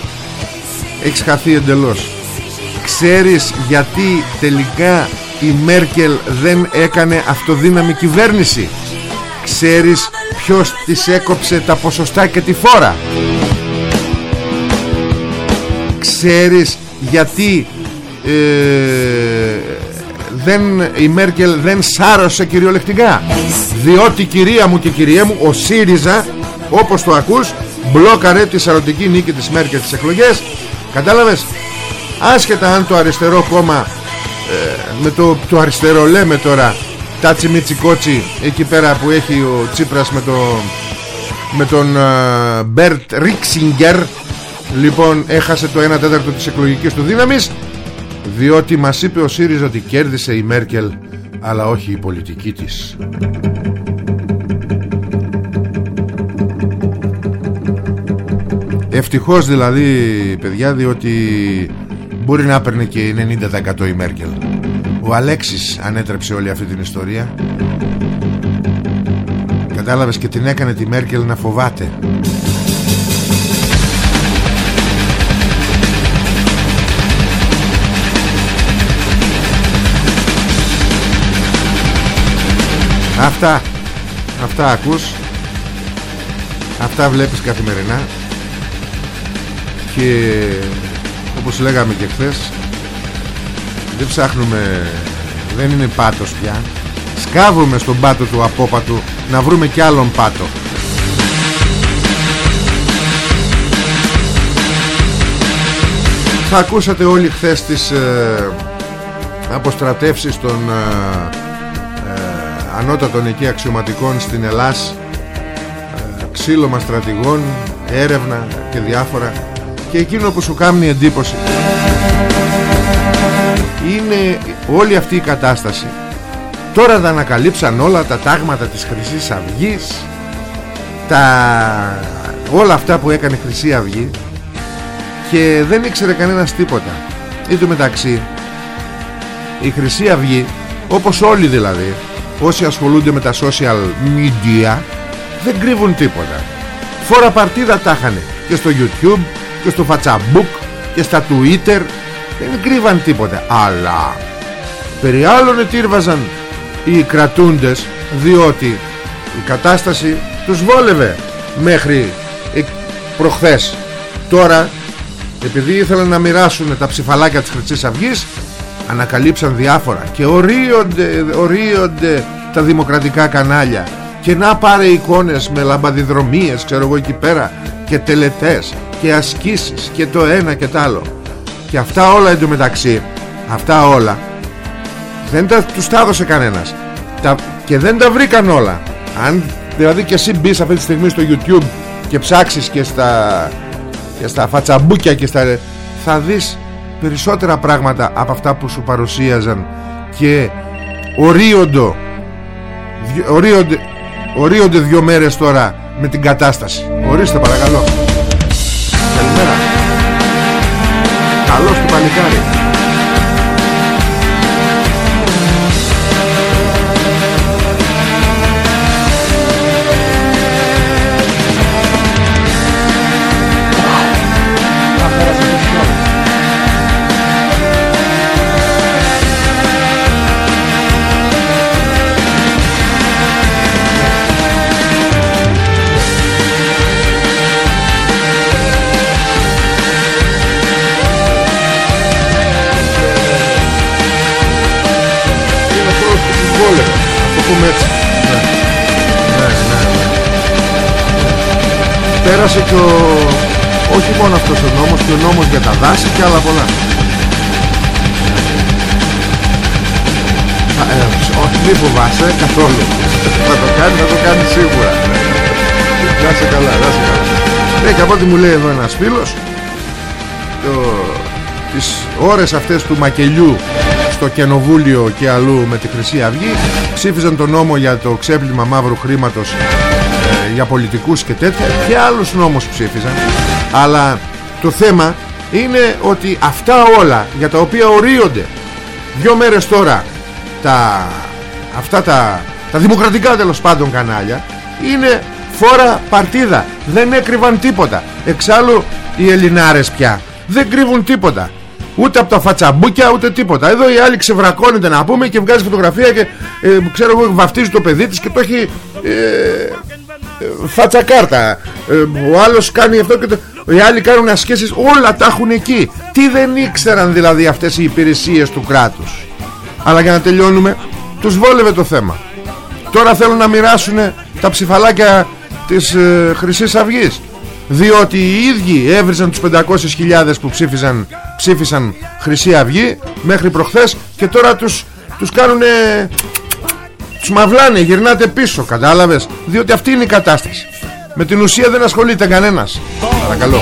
έχεις χαθεί εντελώς. Ξέρεις γιατί τελικά η Μέρκελ δεν έκανε αυτοδύναμη κυβέρνηση; Ξέρεις ποιος της έκοψε τα ποσοστά και τη φόρα; Ξέρεις γιατί ε, δεν, η Μέρκελ δεν σάρωσε κυριολεκτικά. Διότι κυρία μου και κυρία μου ο ΣΥΡΙΖΑ όπως το ακούς μπλόκαρε τη σαρωτική νίκη της Μέρκελ στις εκλογές. Κατάλαβες; Άσχετα αν το αριστερό κόμμα ε, με το, το αριστερό λέμε τώρα τάτσι μίτσι κότσι εκεί πέρα που έχει ο Τσίπρας με, το, με τον ε, Μπερντ Ρίξινγκερ λοιπόν έχασε το 1 τέταρτο της εκλογικής του δύναμης διότι μας είπε ο ΣΥΡΙΖΑ ότι κέρδισε η Μέρκελ αλλά όχι η πολιτική της. Ευτυχώς δηλαδή παιδιά διότι μπορεί να έπαιρνε και 90% η Μέρκελ. Ο Αλέξης ανέτρεψε όλη αυτή την ιστορία. Κατάλαβες και την έκανε τη Μέρκελ να φοβάται Αυτά Αυτά ακούς. Αυτά βλέπεις καθημερινά. Και Όπως λέγαμε και χθες Δεν ψάχνουμε Δεν είναι πάτος πια. Σκάβουμε στον πάτο του απόπατου Να βρούμε κι άλλον πάτο. Θα ακούσατε όλοι χθες τις ε, αποστρατεύσεις των ε, ανώτατων εκεί αξιωματικών στην Ελλάς ε, ξύλωμα στρατηγών έρευνα και διάφορα. Και εκείνο που σου κάνει εντύπωση. Είναι όλη αυτή η κατάσταση. Τώρα θα ανακαλύψαν όλα τα τάγματα της Χρυσής Αυγής τα... όλα αυτά που έκανε Χρυσή Αυγή και δεν ήξερε κανένας τίποτα. Ή το μεταξύ η Χρυσή Αυγή όπως όλοι δηλαδή όσοι ασχολούνται με τα social media δεν κρύβουν τίποτα. Φορά παρτίδα τα είχαν και στο youtube και στο facebook και στα twitter. Δεν κρύβαν τίποτα. Αλλά περί άλλων ετήρβαζαν οι κρατούντες διότι η κατάσταση τους βόλευε μέχρι προχθές. Τώρα επειδή ήθελαν να μοιράσουν τα ψηφαλάκια της Χρυσής Αυγής ανακαλύψαν διάφορα και ορίονται, ορίονται τα δημοκρατικά κανάλια. Και να πάρε εικόνες με λαμπαδιδρομίες ξέρω εγώ εκεί πέρα και τελετές και ασκήσεις και το ένα και το άλλο. Και αυτά όλα εντωμεταξύ αυτά όλα δεν τα, τους τα έδωσε κανένας. Τα, και δεν τα βρήκαν όλα. Αν δηλαδή και εσύ μπεις αυτή τη στιγμή στο YouTube και ψάξεις και στα, και στα φατσαμπούκια και στα, θα δεις περισσότερα πράγματα από αυτά που σου παρουσίαζαν και ορίοντο ορίονται, ορίονται δύο μέρες τώρα με την κατάσταση. Ορίστε παρακαλώ. Καλημέρα. Καλώς του πανικάρι πέρασε και ο... όχι μόνο αυτός ο νόμος και ο νόμος για τα δάση και άλλα πολλά. Α, ε, όχι μη φοβάσαι καθόλου. Θα το κάνει θα το κάνει σίγουρα. Να σε καλά να σε καλά. Ε, και από ό,τι μου λέει εδώ ένας φίλος το, τις ώρες αυτές του μακελιού στο Κοινοβούλιο και αλλού με τη Χρυσή Αυγή ψήφιζαν τον νόμο για το ξέπλυμα μαύρου χρήματος ε, για πολιτικούς και τέτοια και άλλους νόμους ψήφιζαν. Αλλά το θέμα είναι ότι αυτά όλα για τα οποία ορίονται δύο μέρες τώρα τα, αυτά τα, τα δημοκρατικά τέλος πάντων κανάλια είναι φόρα παρτίδα. Δεν έκρυβαν τίποτα. Εξάλλου οι Ελληνάρες πια δεν κρύβουν τίποτα. Ούτε από τα φατσαμπούκια ούτε τίποτα. Εδώ η άλλη ξεβρακώνεται να πούμε και βγάζει φωτογραφία και ε, ξέρω εγώ βαφτίζει το παιδί της και το έχει ε, ε, φατσακάρτα. Ε, ο άλλος κάνει αυτό και το, οι άλλοι κάνουν ασκήσεις όλα τα έχουν εκεί. Τι δεν ήξεραν δηλαδή αυτές οι υπηρεσίες του κράτους. Αλλά για να τελειώνουμε τους βόλευε το θέμα. Τώρα θέλουν να μοιράσουν τα ψηφαλάκια της ε, Χρυσής Αυγής. Διότι οι ίδιοι έβριζαν τους 500.000 που ψήφισαν, ψήφισαν Χρυσή Αυγή μέχρι προχθές και τώρα τους, τους κάνουνε τους μαυλάνε, γυρνάτε πίσω κατάλαβες; Διότι αυτή είναι η κατάσταση. Με την ουσία δεν ασχολείται κανένας. Παρακαλώ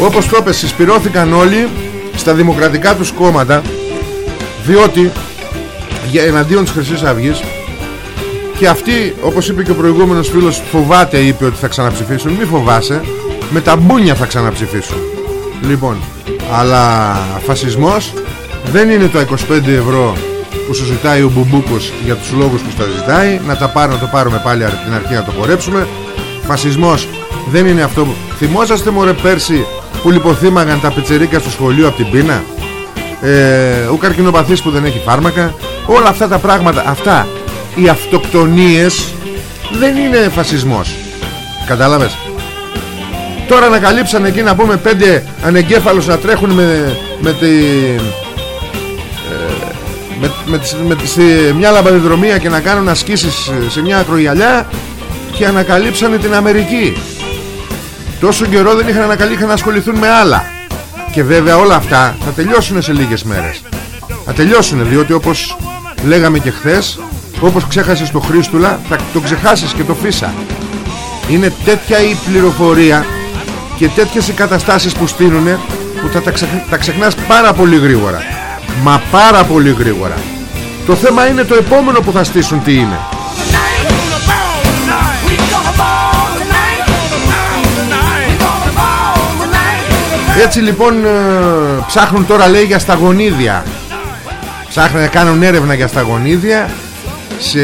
Όπως το είπες συσπηρώθηκαν όλοι στα δημοκρατικά τους κόμματα διότι για εναντίον της Χρυσής Αυγής και αυτοί όπως είπε και ο προηγούμενος φίλος φοβάται είπε ότι θα ξαναψηφίσουν. Μη φοβάσαι με τα μπούνια θα ξαναψηφίσουν. Λοιπόν αλλά φασισμός δεν είναι το 25 ευρώ που σου ζητάει ο Μπουμπούκος για τους λόγους που στα ζητάει. Να τα πάρω να το πάρουμε πάλι από την αρχή να το χορέψουμε. Φασισμός δεν είναι αυτό που... θυμόσαστε μωρέ πέρσι που λιποθύμαγαν τα πιτσερίκα στο σχολείο από την πείνα ε, ο καρκινοπαθής που δεν έχει φάρμακα όλα αυτά τα πράγματα αυτά οι αυτοκτονίες δεν είναι φασισμός. Κατάλαβες; Τώρα ανακαλύψαν εκεί να πούμε πέντε ανεγκέφαλους να τρέχουν με, με τη ε, με, με, τις- με, τις- σε μια λαμπαδιδρομία και να κάνουν ασκήσεις σε μια ακρογιαλιά και ανακαλύψανε την Αμερική τόσο καιρό δεν είχαν ανακαλύψει είχαν να ασχοληθούν με άλλα. Και βέβαια όλα αυτά θα τελειώσουν σε λίγες μέρες. Θα τελειώσουν διότι όπως λέγαμε και χθες όπως ξέχασες το Χρήστουλα θα το ξεχάσεις και το Φίσα. Είναι τέτοια η πληροφορία και τέτοιες οι καταστάσεις που στείλουν που θα τα, ξεχ- τα ξεχνάς πάρα πολύ γρήγορα. Μα πάρα πολύ γρήγορα. Το θέμα είναι το επόμενο που θα στήσουν τι είναι Έτσι λοιπόν ε, ψάχνουν τώρα λέει για σταγονίδια. Ψάχνουν να κάνουν έρευνα για σταγονίδια σε,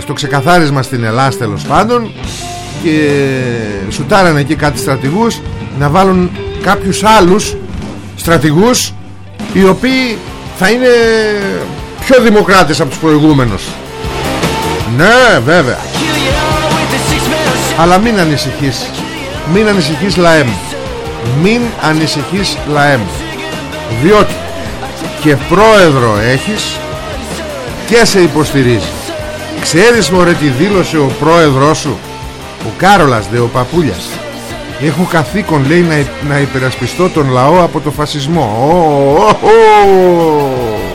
Στο ξεκαθάρισμα στην Ελλάδα τέλος πάντων Και σουτάρανε εκεί κάτι στρατηγούς Να βάλουν κάποιους άλλους στρατηγούς Οι οποίοι θα είναι πιο δημοκράτες από τους προηγούμενους. Ναι βέβαια. Αλλά μην ανησυχείς. Μην ανησυχείς λαέμ Μην ανησυχείς λαέμ. Διότι Και πρόεδρο έχεις Και σε υποστηρίζει. Ξέρεις μωρέ τι δήλωσε ο πρόεδρός σου; Ο Κάρολας δε ο Παπούλιας. Έχω καθήκον λέει να, να υπερασπιστώ τον λαό από το φασισμό. Ω, ω, ω.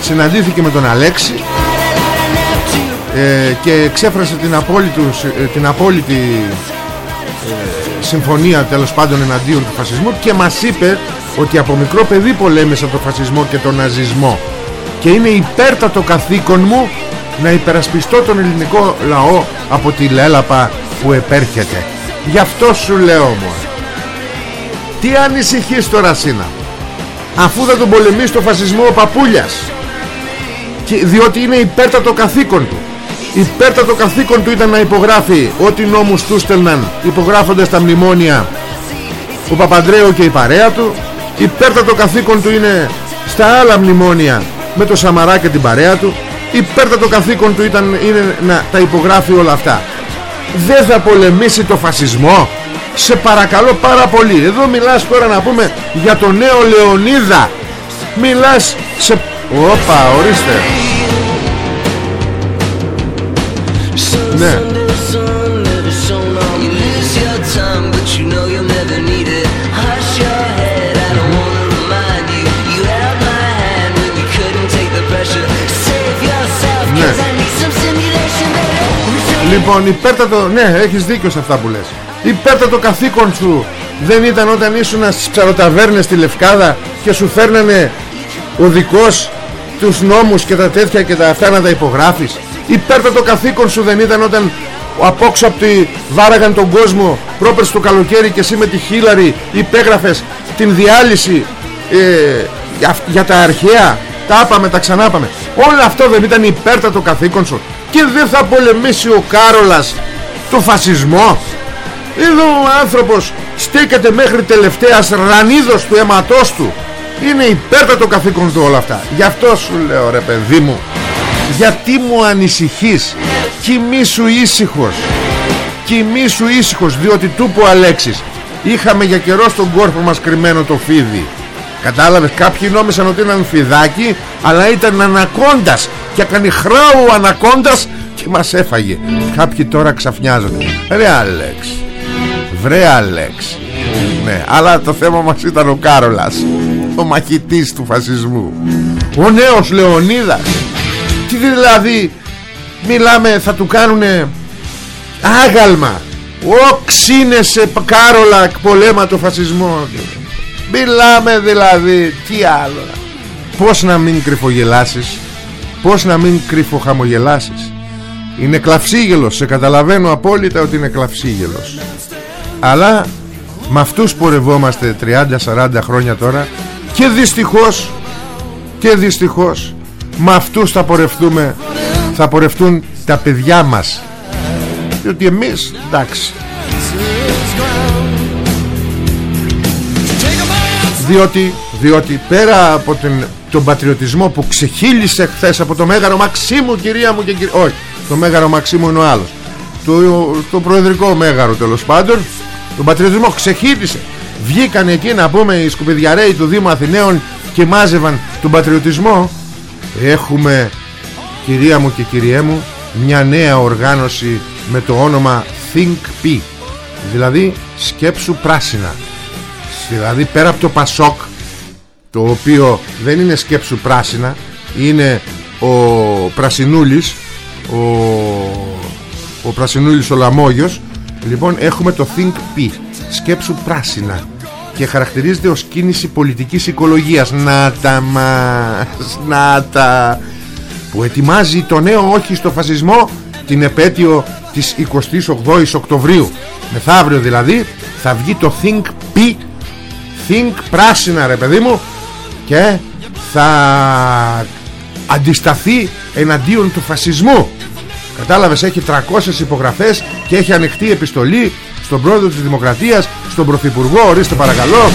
Συναντήθηκε με τον Αλέξη ε, και εξέφρασε την απόλυτη, ε, την απόλυτη ε, συμφωνία τέλος πάντων εναντίον του φασισμού και μας είπε ότι από μικρό παιδί πολέμησα το φασισμό και τον ναζισμό. Και είναι υπέρτατο καθήκον μου να υπερασπιστώ τον ελληνικό λαό από τη λέλαπα που επέρχεται. Γι' αυτό σου λέω μου τι ανησυχείς τώρα Σίνα; Αφού θα τον πολεμήσει το φασισμό ο Παπούλιας. Και, διότι είναι υπέρτατο καθήκον του υπέρτατο καθήκον του ήταν να υπογράφει ό,τι νόμους του στέλναν. Υπογράφοντας τα μνημόνια ο Παπαντρέου και η παρέα του. Υπέρτατο καθήκον του είναι στα άλλα μνημόνια με το Σαμαρά και την παρέα του. Υπέρτατο καθήκον του ήταν είναι να τα υπογράφει όλα αυτά. Δεν θα πολεμήσει το φασισμό. Σε παρακαλώ πάρα πολύ. Εδώ μιλάς τώρα να πούμε για το νέο Λεωνίδα. Μιλάς σε όπα ορίστε ναι. Λοιπόν υπέρτατο Ναι έχεις δίκιο σε αυτά που λες. Υπέρτατο καθήκον σου Δεν ήταν όταν ήσουν στις ψαροταβέρνες στη Λευκάδα Και σου φέρνανε Ο δικός τους νόμους και τα τέτοια και τα αυτά να τα υπογράφεις Υπέρτατο καθήκον σου δεν ήταν όταν Απόξω από τη βάραγαν τον κόσμο Πρόπερς το καλοκαίρι και εσύ με τη Χίλαρη Υπέγραφες την διάλυση ε, για, για τα αρχαία. Τα άπαμε τα ξανάπαμε. Όλο αυτό δεν ήταν υπέρτατο καθήκον σου και δεν θα πολεμήσει ο Κάρολας το φασισμό. Εδώ ο άνθρωπος στέκεται μέχρι τελευταίας ρανίδος του αίματός του. Είναι υπέρτατο καθήκον του όλα αυτά. Γι' αυτό σου λέω ρε παιδί μου γιατί μου ανησυχείς; Κοιμήσου ήσυχος. Κοιμήσου ήσυχος διότι του που Αλέξης είχαμε για καιρό στον κόρπο μας κρυμμένο το φίδι. Κατάλαβες κάποιοι νόμισαν ότι ήταν φιδάκι Αλλά ήταν ανακόντας. Και έκανε χράου ο ανακόντας Και μας έφαγε. Κάποιοι τώρα ξαφνιάζονται. Ρε Αλέξ Βρε Αλέξ Ναι αλλά το θέμα μας ήταν ο Κάρολας Ο μαχητής του φασισμού. Ο νέος Λεωνίδας. Τι δηλαδή Μιλάμε θα του κάνουνε Άγαλμα Όξινε Κάρολα πολέμα το φασισμό Μιλάμε δηλαδή Τι άλλο. Πώς να μην κρυφογελάσεις Πώς να μην κρυφοχαμογελάσεις. Είναι κλαυσίγελος Σε καταλαβαίνω απόλυτα ότι είναι κλαυσίγελος. Αλλά Με αυτούς πορευόμαστε 30-40 χρόνια τώρα Και δυστυχώς Και δυστυχώς Με αυτούς θα πορευτούμε Θα πορευτούν τα παιδιά μας. Διότι εμείς εντάξει. Διότι, διότι πέρα από την, τον πατριωτισμό που ξεχύλισε χθες από το Μέγαρο Μαξίμου κυρία μου και κυρία όχι το Μέγαρο Μαξίμου είναι ο άλλος. Το, το προεδρικό Μέγαρο τέλος πάντων τον πατριωτισμό ξεχύλισε. Βγήκαν εκεί να πούμε οι σκουπιδιαρέοι του Δήμου Αθηναίων και μάζευαν τον πατριωτισμό έχουμε κυρία μου και κυριέ μου μια νέα οργάνωση με το όνομα Think P. Δηλαδή σκέψου πράσινα. Δηλαδή πέρα από το Πασόκ Το οποίο δεν είναι σκέψου πράσινα Είναι ο Πρασινούλης Ο, ο Πρασινούλης ο Λαμόγιος. Λοιπόν έχουμε το Think P Σκέψου πράσινα Και χαρακτηρίζεται ως κίνηση πολιτικής οικολογίας. Να τα μας Να τα. Που ετοιμάζει το νέο όχι στο φασισμό Την επέτειο της 28ης Οκτωβρίου. Μεθαύριο δηλαδή Θα βγει το Think P Think πράσινα ρε παιδί μου και θα αντισταθεί εναντίον του φασισμού. Κατάλαβες έχει 300 υπογραφές και έχει ανοιχτή επιστολή στον πρόεδρο της Δημοκρατίας στον Πρωθυπουργό ορίστε παρακαλώ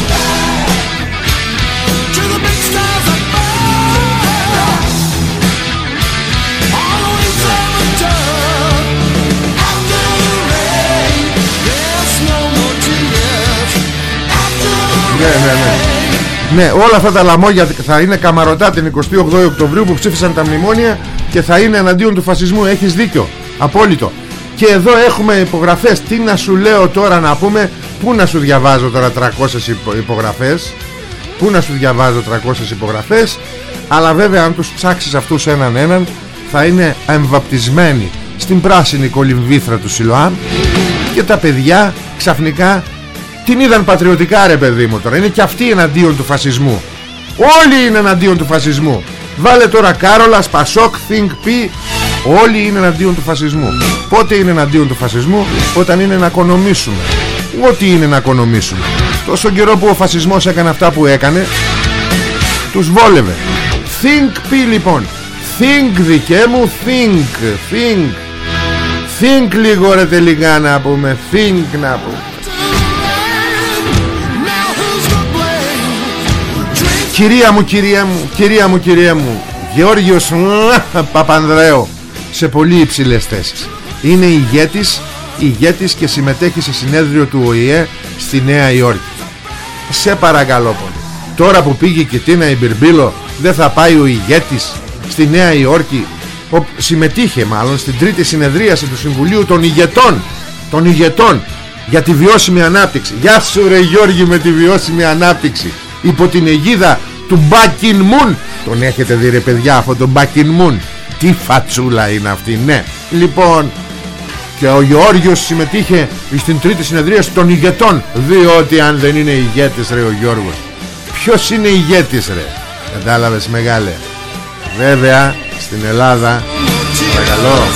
Ναι, ναι, ναι. Ναι, όλα αυτά τα λαμόγια θα είναι καμαρωτά την 28 Οκτωβρίου που ψήφισαν τα μνημόνια και θα είναι εναντίον του φασισμού. Έχεις δίκιο. Απόλυτο. Και εδώ έχουμε υπογραφές. Τι να σου λέω τώρα να πούμε, πού να σου διαβάζω τώρα 300 υπογραφές; Πού να σου διαβάζω 300 υπογραφές; Αλλά βέβαια αν τους ψάξεις αυτούς έναν έναν θα είναι εμβαπτισμένοι στην πράσινη κολυμβήθρα του Σιλοάμ και τα παιδιά ξαφνικά την είδαν πατριωτικά ρε παιδί μου τώρα Είναι και αυτοί εναντίον του φασισμού Όλοι είναι εναντίον του φασισμού Βάλε τώρα Κάρολας, Πασόκ, Think P Όλοι είναι εναντίον του φασισμού. Πότε είναι εναντίον του φασισμού; Όταν είναι να οικονομήσουμε Ό,τι είναι να οικονομήσουμε Τόσο καιρό που ο φασισμός έκανε αυτά που έκανε Τους βόλευε. Think P λοιπόν. Think δικέ μου Think Think. Think λίγο ρε τελικά να πούμε. Think να πούμε. Κυρία μου, κυρία μου, κυρία μου, κυρία μου. Γεώργιος μουα, Παπανδρέου Σε πολύ υψηλές θέσεις. Είναι ηγέτης Ηγέτης και συμμετέχει σε συνέδριο του ΟΗΕ Στη Νέα Υόρκη. Σε παρακαλώ πολύ Τώρα που πήγε και Τίνα η Μπυρμπίλο Δεν θα πάει ο ηγέτης Στη Νέα Υόρκη ο, Συμμετείχε μάλλον στην τρίτη συνεδρίαση Του Συμβουλίου των ηγετών Των ηγετών για τη βιώσιμη ανάπτυξη. Γεια σου ρε Γιώργη με τη βιώσιμη ανάπτυξη. Υπό την αιγίδα του Μπάκιν Μουν. Τον έχετε δει ρε παιδιά αυτό τον Μπάκιν Μουν Τι φατσούλα είναι αυτή ναι. Λοιπόν και ο Γιώργος συμμετείχε στην τρίτη συνεδρία των ηγετών. Διότι αν δεν είναι ηγέτης ρε ο Γιώργος. Ποιος είναι ηγέτης ρε; Κατάλαβες μεγάλε. Βέβαια στην Ελλάδα Παρακαλώ.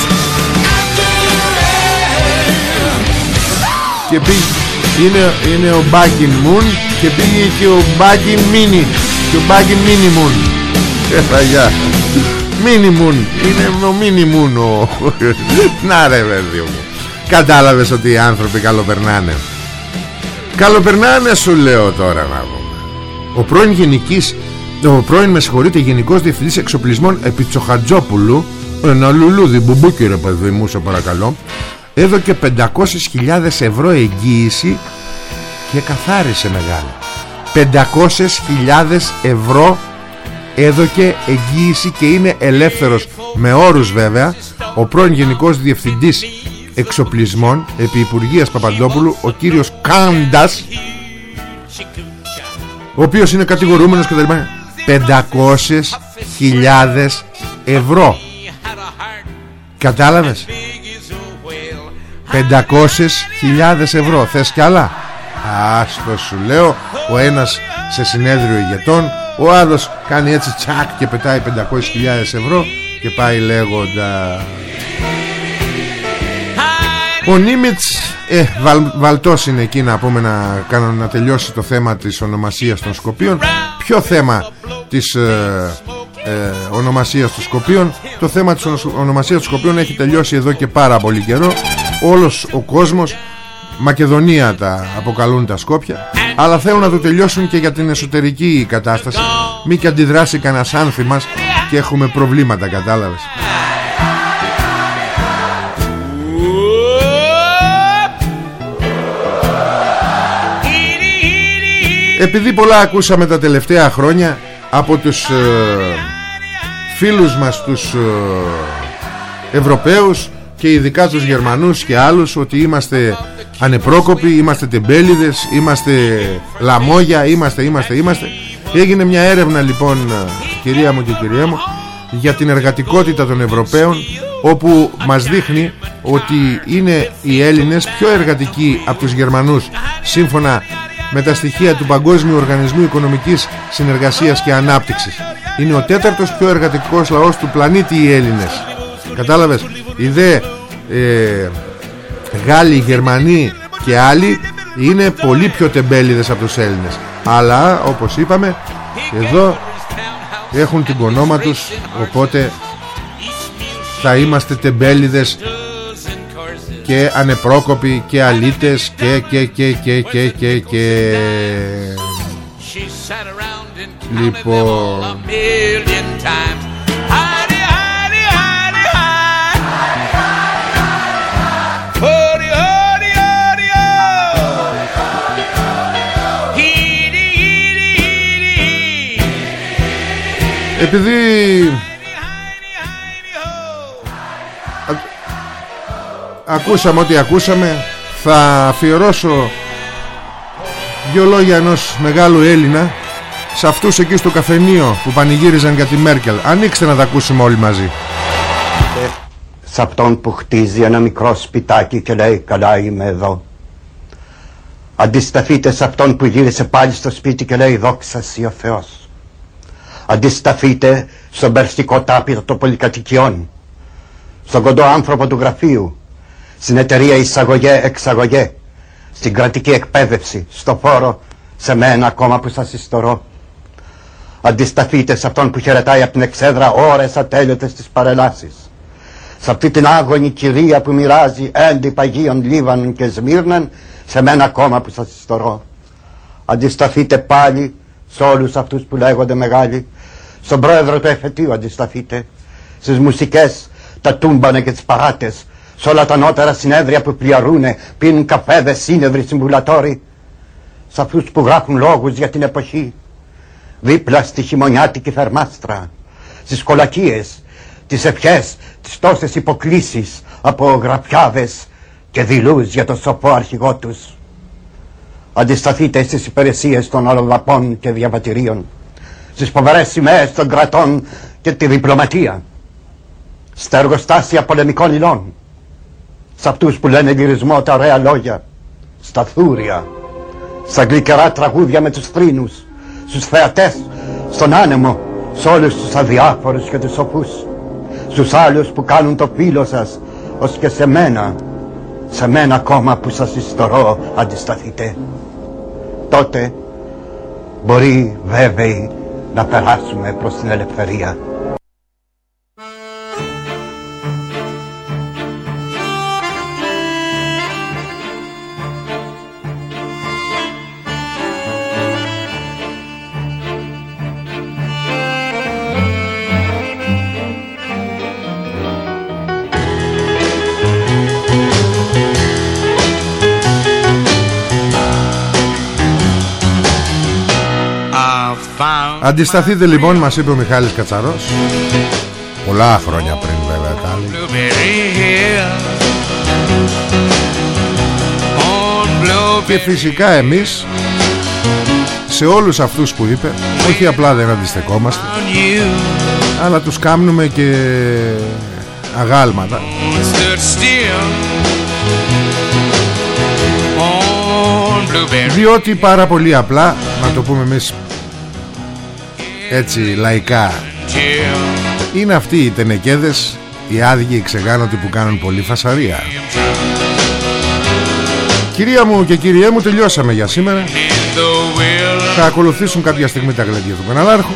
Και πήγε είναι, είναι ο Μπάκιν Μουν Και πήγε και ο Μπάκιν Μίνι. Και ο Μπάκιν Μίνι Μουν. Έλα γεια Μίνι Μουν Είναι ο Μίνι Μουν ο... Να ρε παιδί μου. Κατάλαβες ότι οι άνθρωποι καλοπερνάνε. Καλοπερνάνε σου λέω τώρα να πούμε. Ο πρώην γενικής Ο πρώην με συγχωρείτε γενικός διευθυντής εξοπλισμών Επιτσοχατζόπουλου Ένα λουλούδι μπουμπούκι ρε παιδί μου σε παρακαλώ έδωκε 500.000 ευρώ εγγύηση και καθάρισε μεγάλο 500.000 ευρώ έδωκε εγγύηση και είναι ελεύθερος με όρους βέβαια ο πρώην Γενικός Διευθυντής Εξοπλισμών επί Υπουργείας Παπαντόπουλου ο κύριος Κάντας ο οποίος είναι κατηγορούμενος και τα 500.000 ευρώ. Κατάλαβες; 500.000 ευρώ. Θες κι άλλα; Άστο σου λέω Ο ένας σε συνέδριο ηγετών Ο άλλος κάνει έτσι τσακ Και πετάει 500.000 ευρώ Και πάει λέγοντα. Ο Νίμιτς ε, βαλ, Βαλτός είναι εκεί να πούμε να, κάνω, να τελειώσει το θέμα της ονομασίας των Σκοπίων. Ποιο θέμα της ε, ε, ονομασίας των Σκοπίων; Το θέμα της ονομασίας των Σκοπίων έχει τελειώσει εδώ και πάρα πολύ καιρό. Όλος ο κόσμος Μακεδονία τα αποκαλούν τα Σκόπια αλλά θέλουν να το τελειώσουν και για την εσωτερική κατάσταση. Μη και αντιδράσει κανένας άνθη μας και έχουμε προβλήματα κατάλαβες. Επειδή πολλά ακούσαμε τα τελευταία χρόνια από τους ε, φίλους μας τους ε, Ευρωπαίους και ειδικά τους Γερμανούς και άλλους ότι είμαστε ανεπρόκοποι, είμαστε τεμπέληδες, είμαστε λαμόγια, είμαστε, είμαστε, είμαστε. Έγινε μια έρευνα λοιπόν κυρία μου και κυρία μου για την εργατικότητα των Ευρωπαίων όπου μας δείχνει ότι είναι οι Έλληνες πιο εργατικοί από τους Γερμανούς σύμφωνα με τα στοιχεία του Παγκόσμιου Οργανισμού Οικονομικής Συνεργασίας και Ανάπτυξης. Είναι ο τέταρτος πιο εργατικός λαός του πλανήτη οι Έλληνες. Κατάλαβες, οι δε ε, Γάλλοι, Γερμανοί και άλλοι είναι πολύ πιο τεμπέληδες από τους Έλληνες. Αλλά όπως είπαμε εδώ έχουν την κονόμα τους οπότε θα είμαστε τεμπέληδες και ανεπρόκοποι και αλήτες και και και και και και και. Λοιπόν Επειδή Ακούσαμε ό,τι ακούσαμε. Θα αφιερώσω Δυο λόγια ενός μεγάλου Έλληνα Σε αυτούς εκεί στο καφενείο Που πανηγύριζαν για τη Μέρκελ. Ανοίξτε να τα ακούσουμε όλοι μαζί. Σε αυτόν που χτίζει ένα μικρό σπιτάκι και λέει καλά είμαι εδώ. Αντισταθείτε σε αυτόν που γύρισε πάλι στο σπίτι και λέει δόξα σοι ο Θεός αντισταθείτε στον περστικό τάπηρο των πολυκατοικιών, στον κοντό άνθρωπο του γραφείου, στην εταιρεία εισαγωγέ-εξαγωγέ, στην κρατική εκπαίδευση, στο φόρο, σε μένα ακόμα που σας ιστορώ. Αντισταθείτε σε αυτόν που χαιρετάει από την εξέδρα ώρες ατέλειωτες στις παρελάσεις. Σε αυτή την άγωνη κυρία που μοιράζει έντι παγίων Λίβανων και Σμύρναν, σε μένα ακόμα που σας ιστορώ. Αντισταθείτε πάλι σε όλους αυτούς που λέγονται μεγάλοι, στον πρόεδρο του εφετείου αντισταθείτε, στις μουσικές, τα τούμπανα και τις παράτες, σε όλα τα νότερα συνέδρια που πλιαρούνε, πίνουν καφέδες, σύνευροι, συμβουλατόροι, σε αυτούς που γράφουν λόγους για την εποχή, δίπλα στη χειμωνιάτικη θερμάστρα, στις κολακίες, τις ευχές, τις τόσες υποκλήσεις από γραφιάδες και δηλούς για τον σοφό αρχηγό τους. Αντισταθείτε στις υπηρεσίες των αλλοδαπών και διαβατηρίων, στις φοβερές σημαίες των κρατών και τη διπλωματία, στα εργοστάσια πολεμικών υλών, σε αυτούς που λένε γυρισμό τα ωραία λόγια, στα θούρια, στα γλυκερά τραγούδια με τους θρήνους, στους θεατές, στον άνεμο, σε όλους τους αδιάφορους και τους σοφούς, στους άλλους που κάνουν το φίλο σας, ως και σε μένα, σε μένα ακόμα που σας ιστορώ αντισταθείτε. Τότε μπορεί βέβαιοι να περάσουμε προς την ελευθερία. Αντισταθείτε λοιπόν μας είπε ο Μιχάλης Κατσαρός. Πολλά χρόνια πριν βέβαια τα άλλη. Και φυσικά εμείς Σε όλους αυτούς που είπε Όχι απλά δεν αντιστεκόμαστε Αλλά τους κάμνουμε και Αγάλματα. Διότι πάρα πολύ απλά Να το πούμε εμείς έτσι λαϊκά. Είναι αυτοί οι τενεκέδες οι άδειοι οι ξεγάνωτοι που κάνουν πολύ φασαρία. Κυρία μου και κυριέ μου τελειώσαμε για σήμερα. Θα ακολουθήσουν κάποια στιγμή τα γλέντια του Καναλάρχου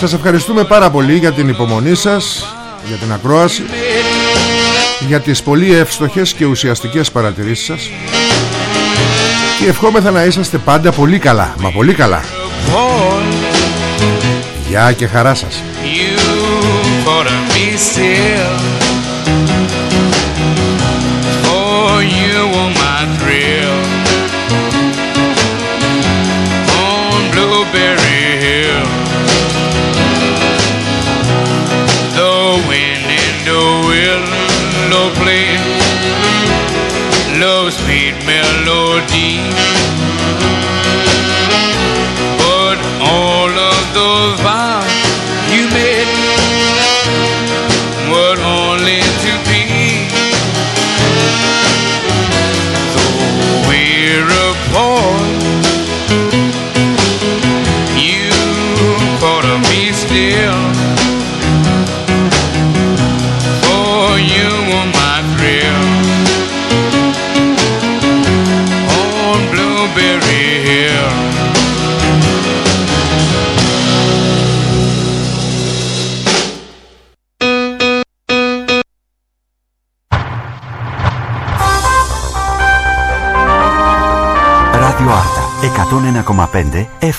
Σας ευχαριστούμε πάρα πολύ για την υπομονή σας Για την ακρόαση Για τις πολύ εύστοχες και ουσιαστικές παρατηρήσεις σας και ευχόμεθα να είσαστε πάντα πολύ καλά. Μα πολύ καλά. Γεια και χαρά σας. Love's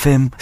FM